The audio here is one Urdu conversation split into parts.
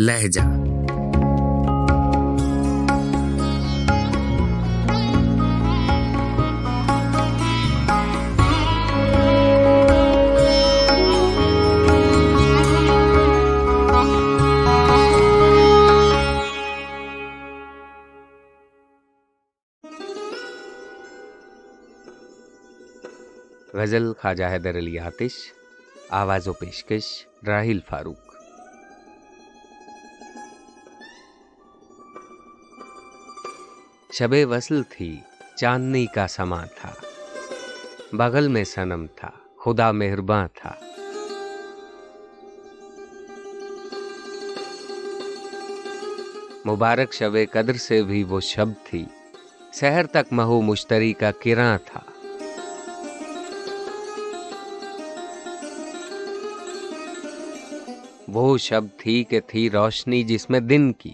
لہجہ۔ غزل خواجہ حیدر علی آتش آواز و پیشکش راہیل فاروق۔ شب وصل تھی چاندنی کا سما تھا بغل میں سنم تھا خدا مہرباں تھا مبارک شب قدر سے بھی وہ شب تھی شہر تک مہو مشتری کا کراں تھا وہ شب تھی کہ تھی روشنی جس میں دن کی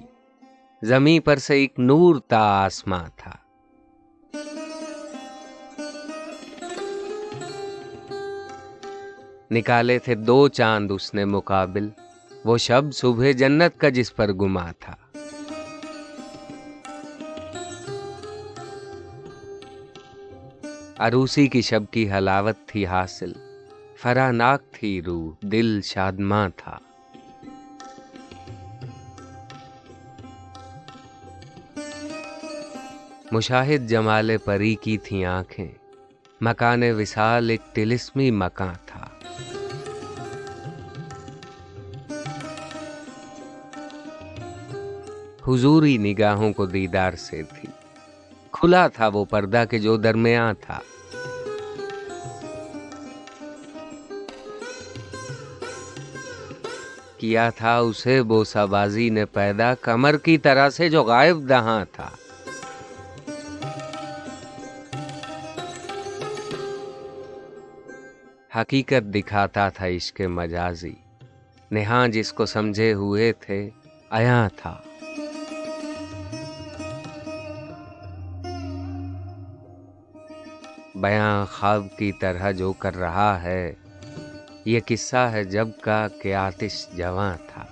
زمیں پر سے ایک نور تا آسماں تھا۔ نکالے تھے دو چاند اس نے مقابل، وہ شب صبح جنت کا جس پر گما تھا۔ عروسی کی شب کی حلاوت تھی حاصل فراناک تھی روح، دل شادماں تھا۔ مشاہد جمال پری کی تھیں آنکھیں۔ مکان وصال ایک تلسمی مکان تھا۔ حضوری نگاہوں کو دیدار سے تھی۔ کھلا تھا وہ پردہ کے جو درمیان تھا۔ کیا تھا اسے بوسا بازی نے پیدا کمر کی طرح سے جو غائب دہاں تھا۔ حقیقت دکھاتا تھا عشق مجازی۔ نہاں جس کو سمجھے ہوئے تھے آیا تھا۔ بیاں خواب کی طرح جو کر رہا ہے، یہ قصہ ہے جب کا کہ آتش جواں تھا۔